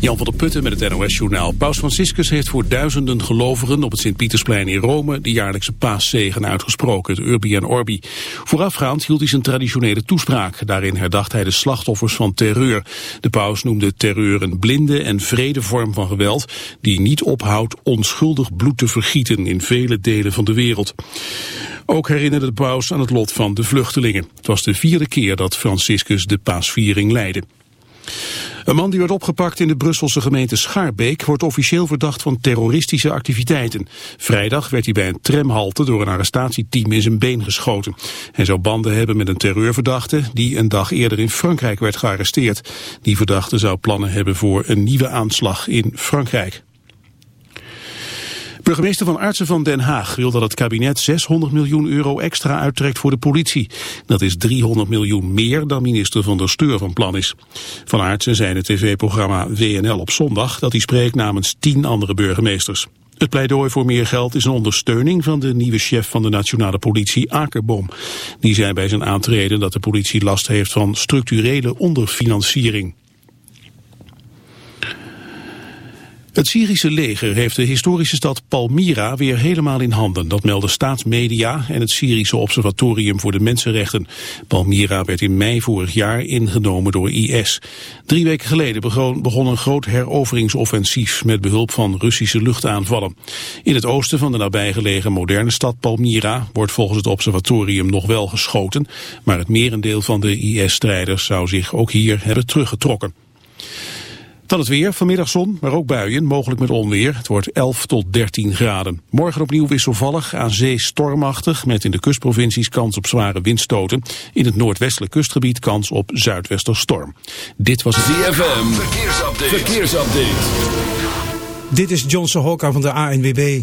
Jan van der Putten met het NOS-journaal. Paus Franciscus heeft voor duizenden gelovigen op het Sint-Pietersplein in Rome de jaarlijkse paaszegen uitgesproken, het Urbi en Orbi. Voorafgaand hield hij zijn traditionele toespraak. Daarin herdacht hij de slachtoffers van terreur. De paus noemde terreur een blinde en vrede vorm van geweld die niet ophoudt onschuldig bloed te vergieten in vele delen van de wereld. Ook herinnerde de paus aan het lot van de vluchtelingen. Het was de vierde keer dat Franciscus de paasviering leidde. Een man die werd opgepakt in de Brusselse gemeente Schaarbeek wordt officieel verdacht van terroristische activiteiten. Vrijdag werd hij bij een tramhalte door een arrestatieteam in zijn been geschoten. Hij zou banden hebben met een terreurverdachte die een dag eerder in Frankrijk werd gearresteerd. Die verdachte zou plannen hebben voor een nieuwe aanslag in Frankrijk. Burgemeester van Artsen van Den Haag wil dat het kabinet 600 miljoen euro extra uittrekt voor de politie. Dat is 300 miljoen meer dan minister van der Steur van plan is. Van Artsen zei in het tv-programma WNL op zondag dat hij spreekt namens tien andere burgemeesters. Het pleidooi voor meer geld is een ondersteuning van de nieuwe chef van de nationale politie, Akerboom. Die zei bij zijn aantreden dat de politie last heeft van structurele onderfinanciering. Het Syrische leger heeft de historische stad Palmyra weer helemaal in handen. Dat melden staatsmedia en het Syrische Observatorium voor de Mensenrechten. Palmyra werd in mei vorig jaar ingenomen door IS. Drie weken geleden begon, een groot heroveringsoffensief met behulp van Russische luchtaanvallen. In het oosten van de nabijgelegen moderne stad Palmyra wordt volgens het observatorium nog wel geschoten, maar het merendeel van de IS-strijders zou zich ook hier hebben teruggetrokken. Dan het weer, vanmiddag zon, maar ook buien, mogelijk met onweer. Het wordt 11 tot 13 graden. Morgen opnieuw wisselvallig, aan zee stormachtig... met in de kustprovincies kans op zware windstoten. In het noordwestelijk kustgebied kans op zuidwesterstorm. Dit was ZFM, verkeersupdate. verkeersupdate. Dit is Johnson Hokka van de ANWB.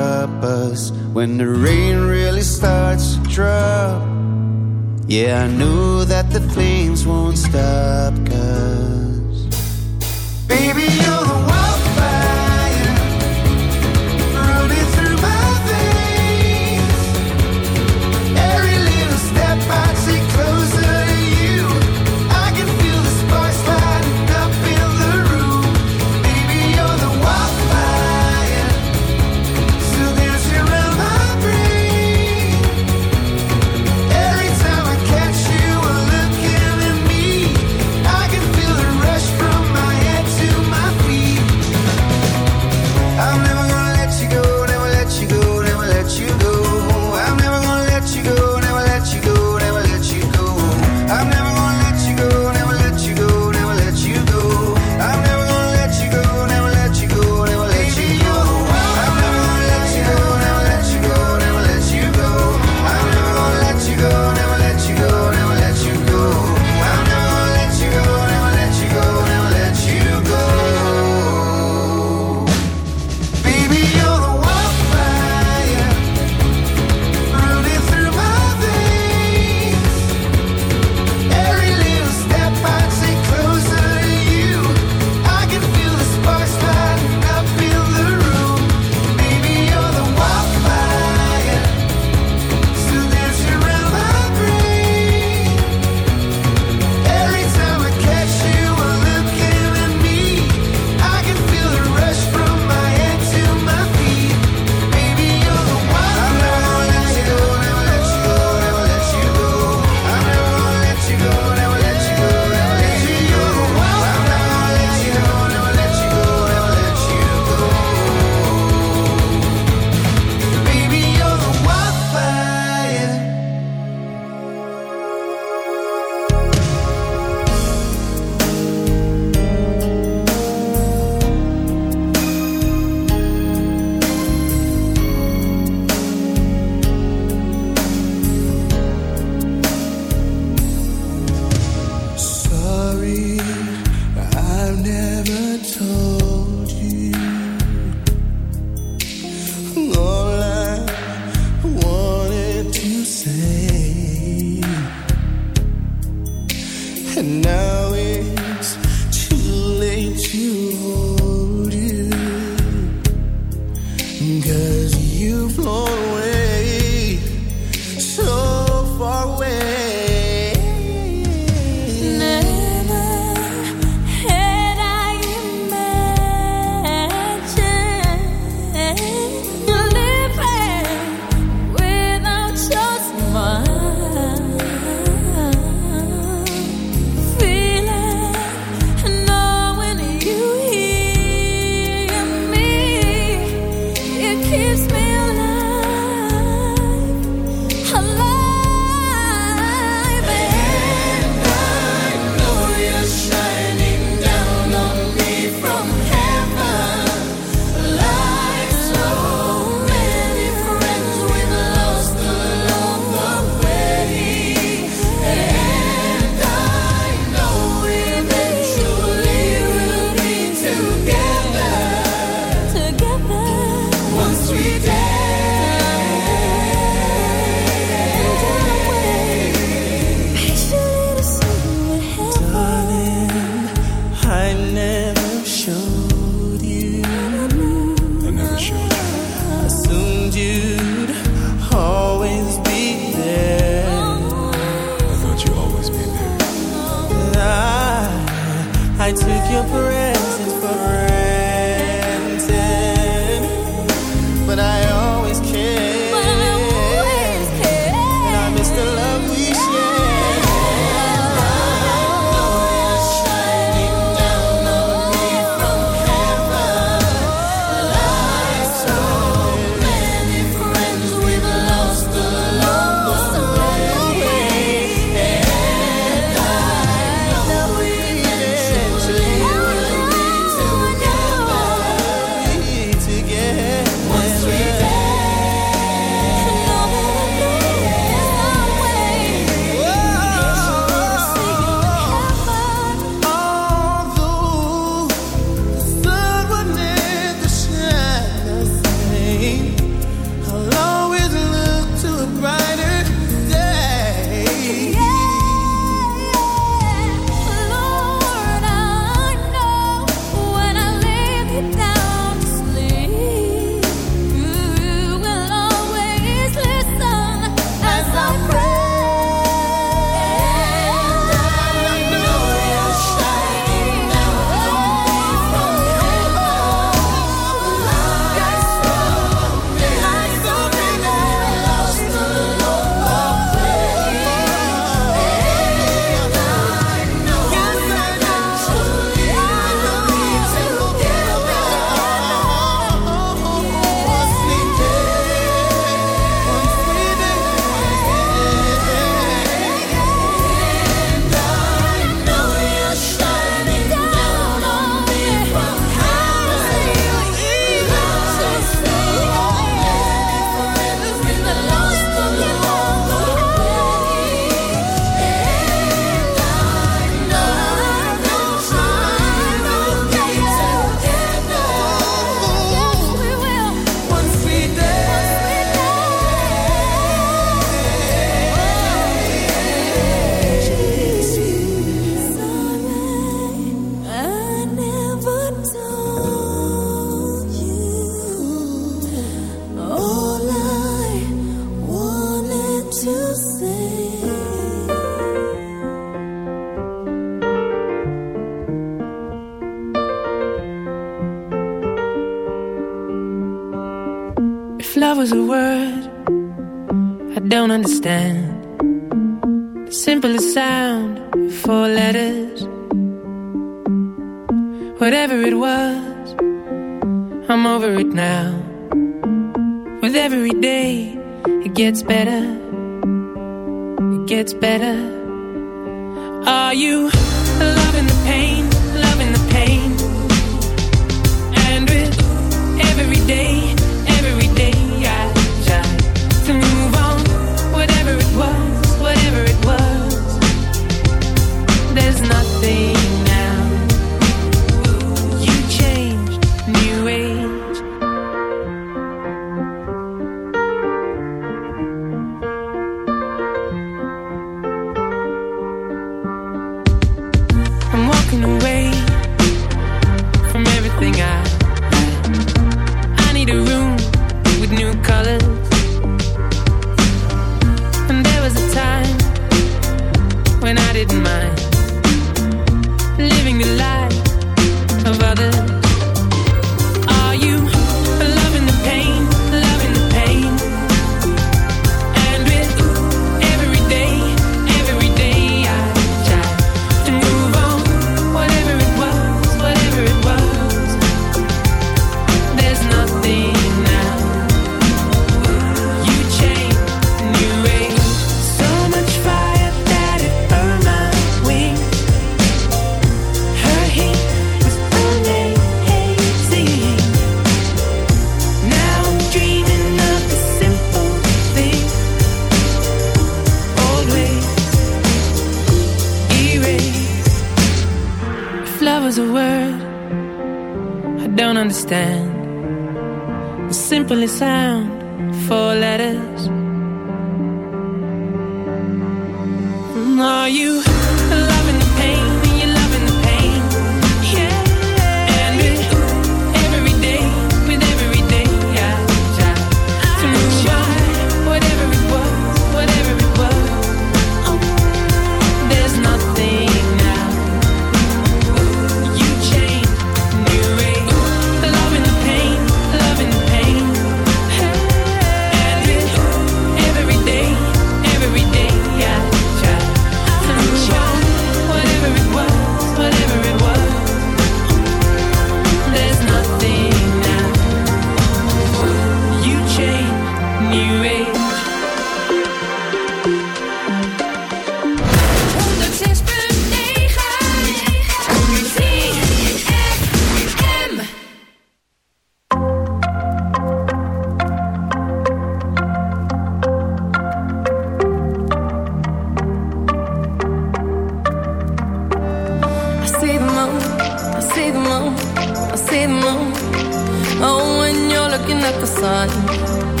like the sun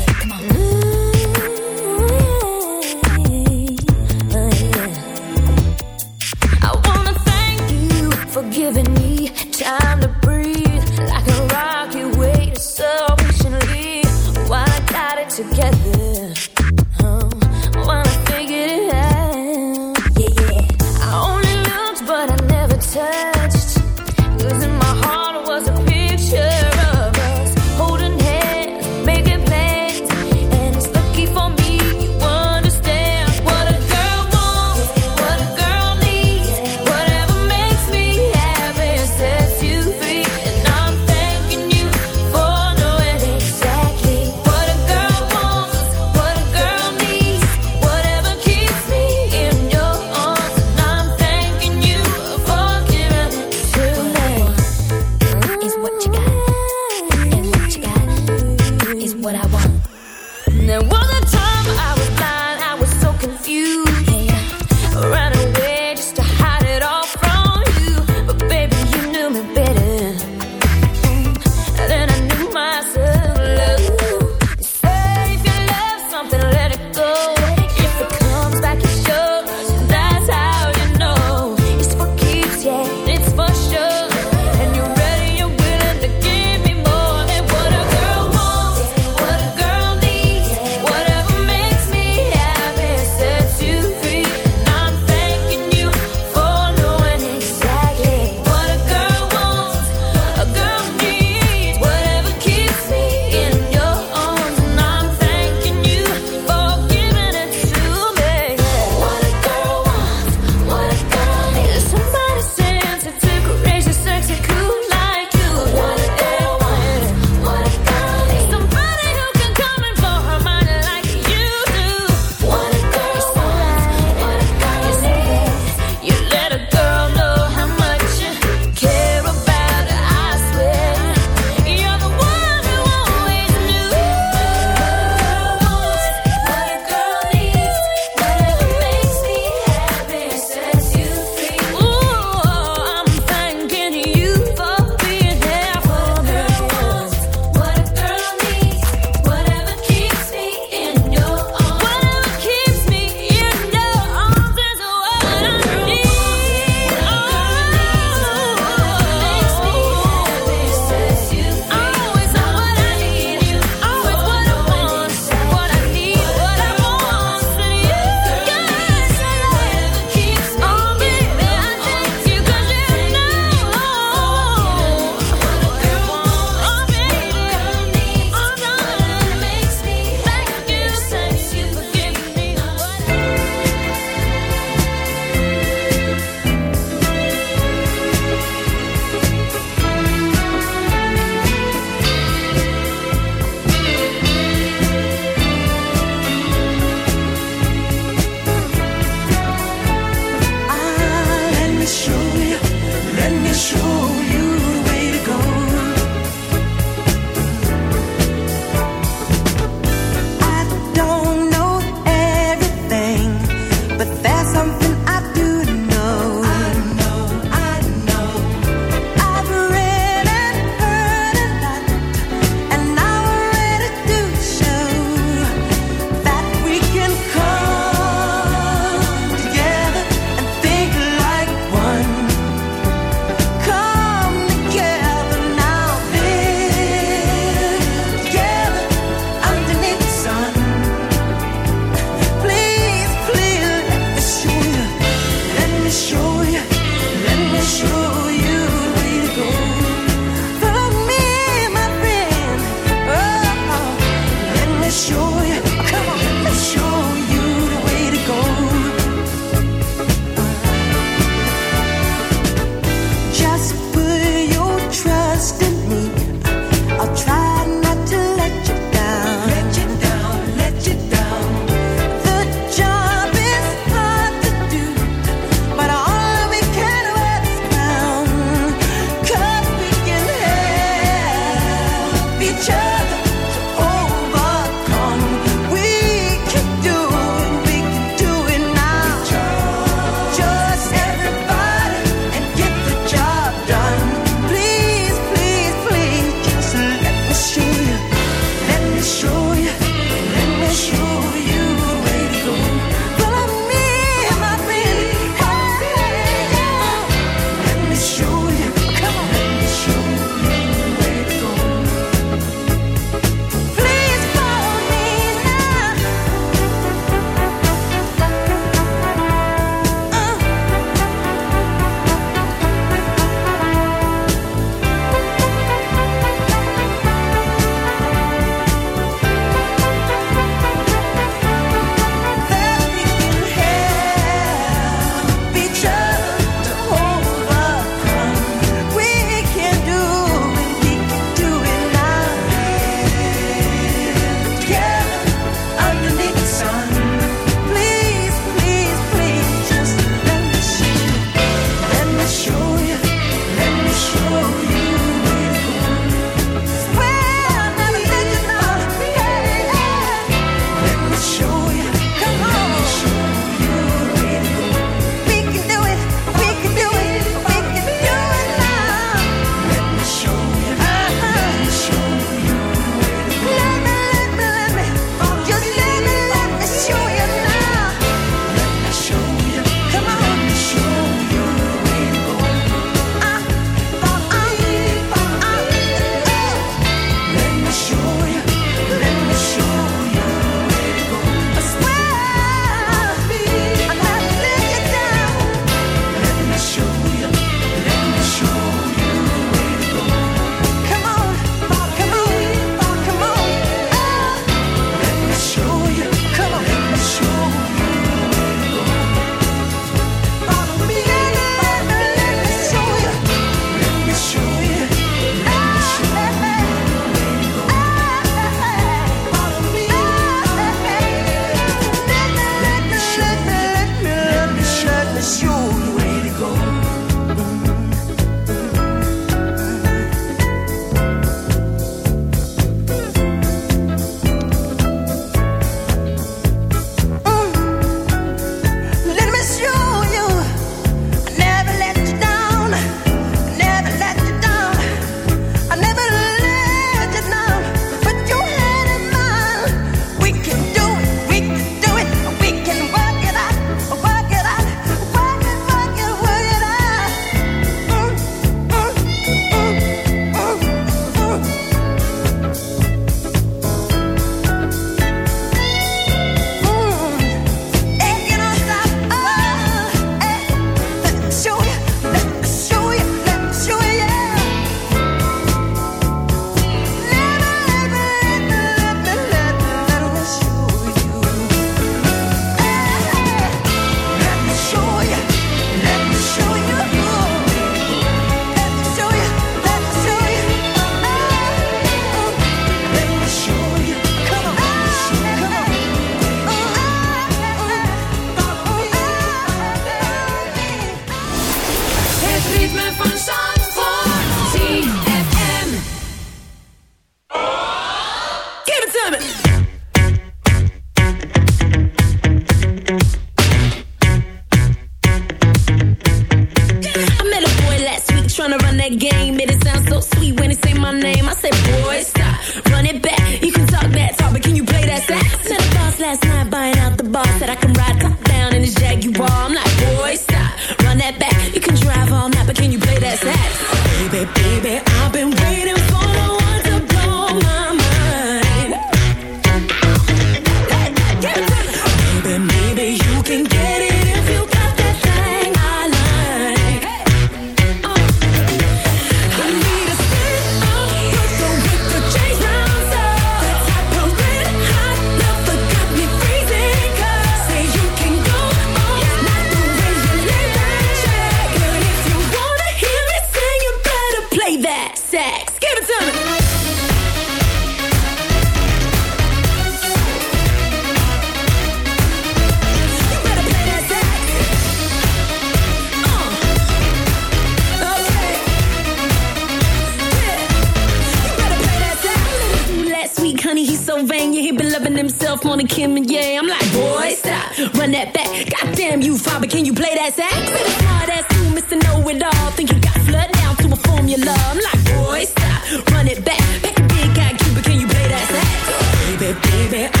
your love. I'm like, boy, stop, run it back. Pack a big guy, Cuba, can you play that sax? Baby, baby,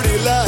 pretty love.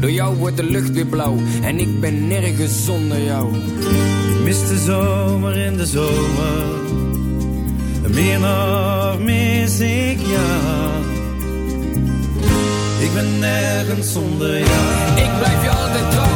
Door jou wordt de lucht weer blauw en ik ben nergens zonder jou. Ik mis de zomer in de zomer. Meer nog mis ik jou. Ik ben nergens zonder jou. Ik blijf je altijd trouw.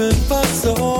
been for so